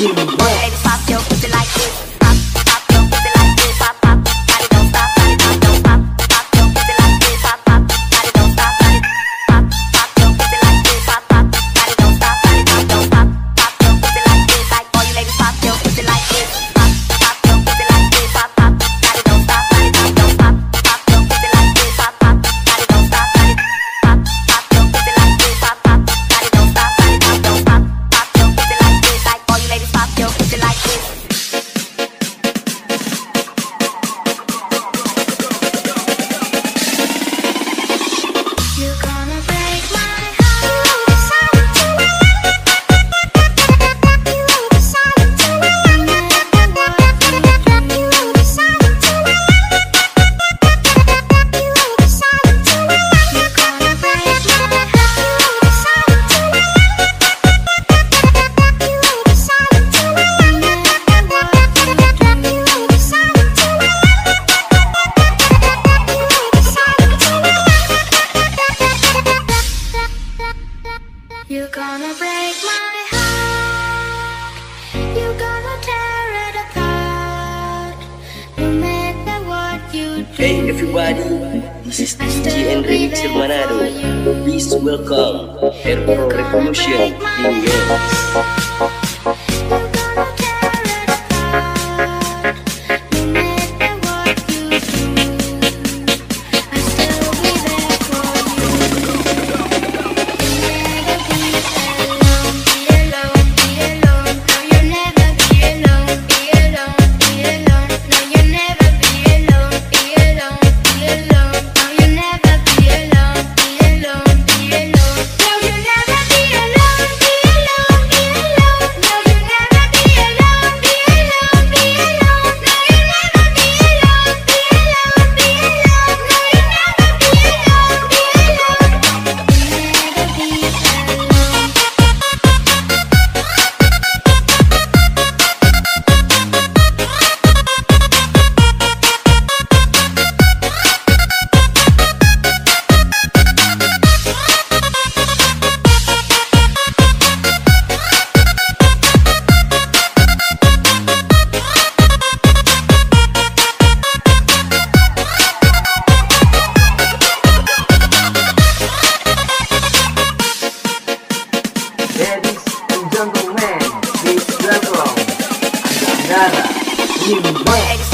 you work. Baby, pop your pussy like this. Hey everybody, this is DJ and Remixer Please welcome Air Pro Revolution. In your Boy.